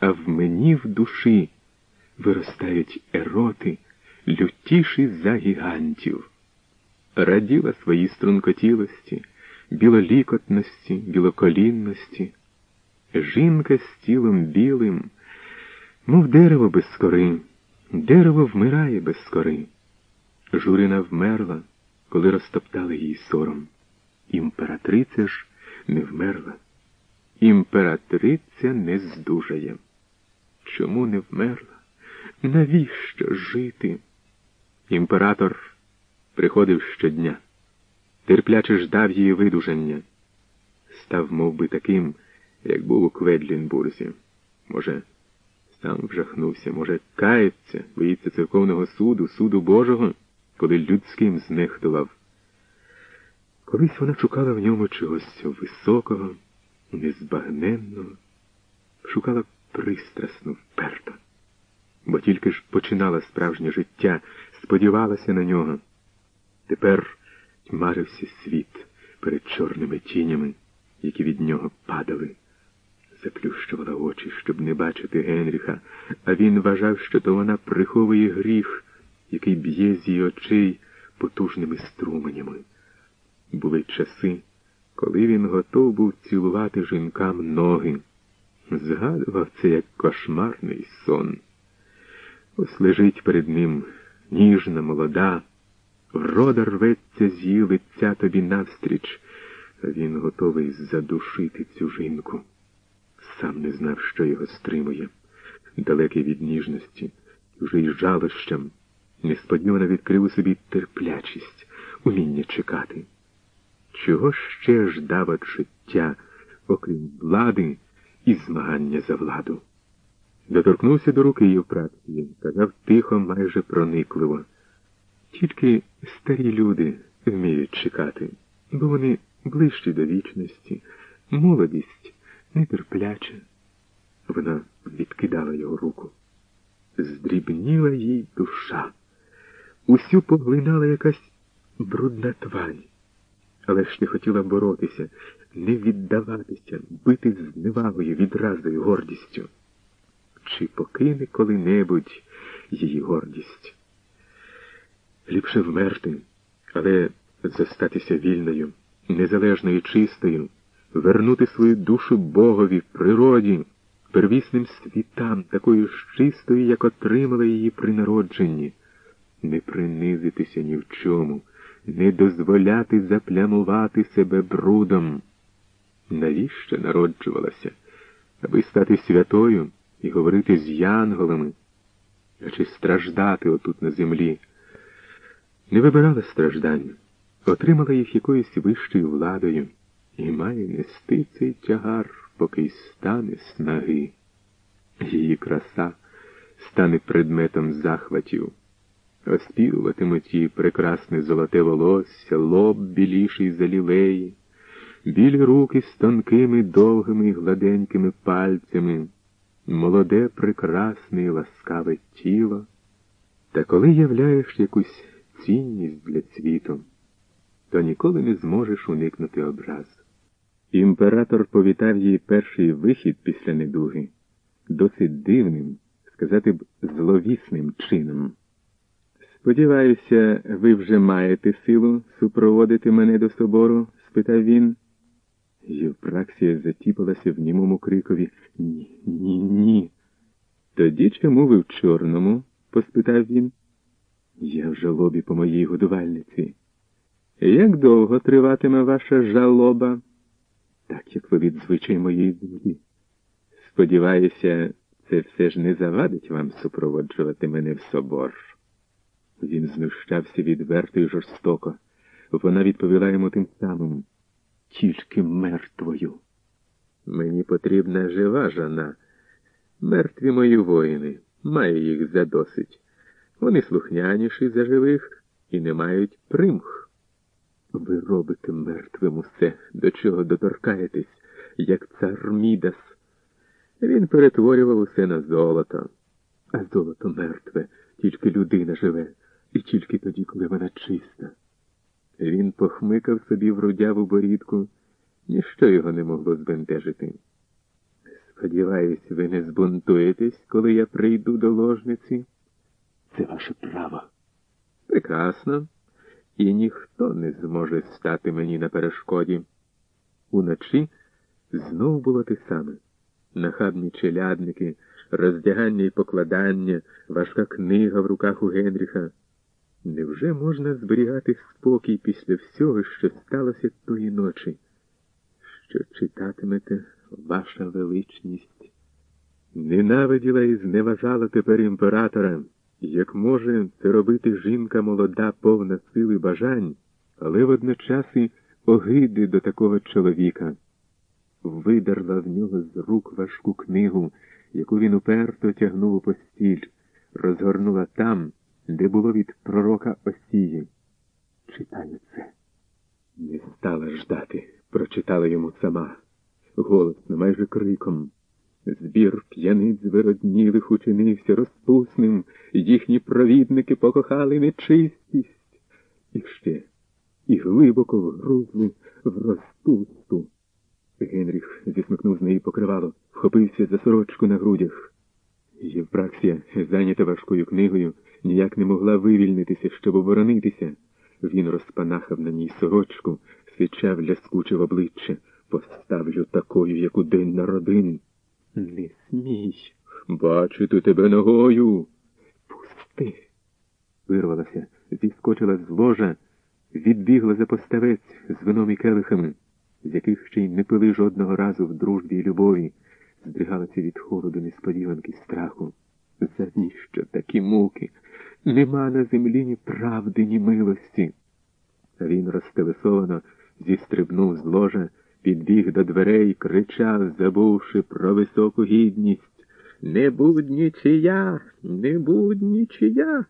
а в мені в душі виростають ероти, лютіші за гігантів. Раділа своїй стрункотілості, білолікотності, білоколінності. Жінка з тілом білим, мов дерево без кори, дерево вмирає без кори. Журина вмерла, коли розтоптали їй сором. Імператриця ж не вмерла. Імператриця не здужає. Чому не вмерла? Навіщо жити? Імператор приходив щодня, терпляче ждав її видужання, став мов би, таким, як був у Кведлінбурзі. Може, сам вжахнувся, може, кається, боїться церковного суду, суду Божого, коли людським знехтував. Колись вона шукала в ньому чогось високого, незбагненного, шукала пристрасно, вперто, бо тільки ж починала справжнє життя, сподівалася на нього. Тепер тьмарився світ перед чорними тінями, які від нього падали. Заплющувала очі, щоб не бачити Генріха, а він вважав, що то вона приховує гріх, який б'є з її очей потужними струменями. Були часи, коли він готов був цілувати жінкам ноги. Згадував це як кошмарний сон. Ось лежить перед ним ніжна, молода, врода рветься з її лиця тобі навстріч, він готовий задушити цю жінку. Сам не знав, що його стримує, далекий від ніжності, чужий жалощам, несподівано відкрив у собі терплячість, уміння чекати. Чого ще ждав від життя, окрім влади і змагання за владу? Доторкнувся до руки Євпраксії, казав тихо, майже проникливо. Тільки старі люди вміють чекати, бо вони ближчі до вічності, молодість нетерпляча. Вона відкидала його руку. Здрібніла їй душа. Усю поглинала якась брудна твань але ж не хотіла боротися, не віддаватися, бити з невагою, відразою, гордістю. Чи покине коли-небудь її гордість? Ліпше вмерти, але зостатися вільною, незалежною, чистою, вернути свою душу Богові, природі, первісним світам, такою ж чистою, як отримала її при народженні, не принизитися ні в чому не дозволяти заплямувати себе брудом. Навіщо народжувалася, аби стати святою і говорити з янголами, а чи страждати отут на землі? Не вибирала страждань, отримала їх якоюсь вищою владою і має нести цей тягар, поки й стане снаги. Її краса стане предметом захватів. Оспівуватимуть її прекрасне золоте волосся, лоб біліший за лілеї, білі руки з тонкими, довгими і гладенькими пальцями, молоде, прекрасне і ласкаве тіло. Та коли являєш якусь цінність для світу, то ніколи не зможеш уникнути образ. Імператор повітав її перший вихід після недуги досить дивним, сказати б, зловісним чином. Сподіваюся, ви вже маєте силу супроводити мене до собору? спитав він. Євпраксія затіпалася в німому крикові Ні, ні, ні. Тоді чому ви в чорному? поспитав він. Я в жалобі по моїй годувальниці. Як довго триватиме ваша жалоба? Так, як ви від звичай моєї землі. Сподіваюся, це все ж не завадить вам супроводжувати мене в собор. Він знущався відверто й жорстоко. Вона відповіла йому тим самим тільки мертвою. Мені потрібна жива жона. Мертві мої воїни, маю їх задосить. Вони слухняніші за живих і не мають примх. Ви робите мертвим усе, до чого доторкаєтесь, як цар Мідас. Він перетворював усе на золото, а золото мертве, тільки людина живе і тільки тоді, коли вона чиста. Він похмикав собі в рудяву борідку, ніщо його не могло збентежити. Сподіваюсь, ви не збунтуєтесь, коли я прийду до ложниці. Це ваше право. Прекрасно. І ніхто не зможе стати мені на перешкоді. Уночі знов було те саме. Нахабні челядники, роздягання і покладання, важка книга в руках у Генріха. Невже можна зберігати спокій після всього, що сталося тої ночі? Що читатимете, ваша величність? Ненавиділа і зневажала тепер імператора, як може це робити жінка молода, повна сили бажань, але водночас і огиди до такого чоловіка. Видерла в нього з рук важку книгу, яку він уперто тягнув у постіль, розгорнула там, де було від пророка Осії. Читаю це. Не стала ждати, прочитала йому сама, голосно, майже криком. Збір п'яниць вироднілих учинився розпусним, їхні провідники покохали нечистість. І ще, і глибоко вгрузли в розпусту. Генріх зісмикнув з неї покривало, вхопився за сорочку на грудях. Євпраксія, зайнята важкою книгою, ніяк не могла вивільнитися, щоб оборонитися. Він розпанахав на ній сорочку, свічав ляскуче в обличчя. Поставлю такою, як у день народин. Не смій. Бачити тебе ногою. Пусти. Вирвалася, зіскочила з ложа, відбігла за поставець з вином і келихами, з яких ще й не пили жодного разу в дружбі й любові, здригалася від холоду несподіванки страху. Завіщо такі муки? Нема на землі ні правди, ні милості. Він розтелесовано зістрибнув з ложа, підбіг до дверей, кричав, забувши про високу гідність. Не будь нічия, не будь нічия.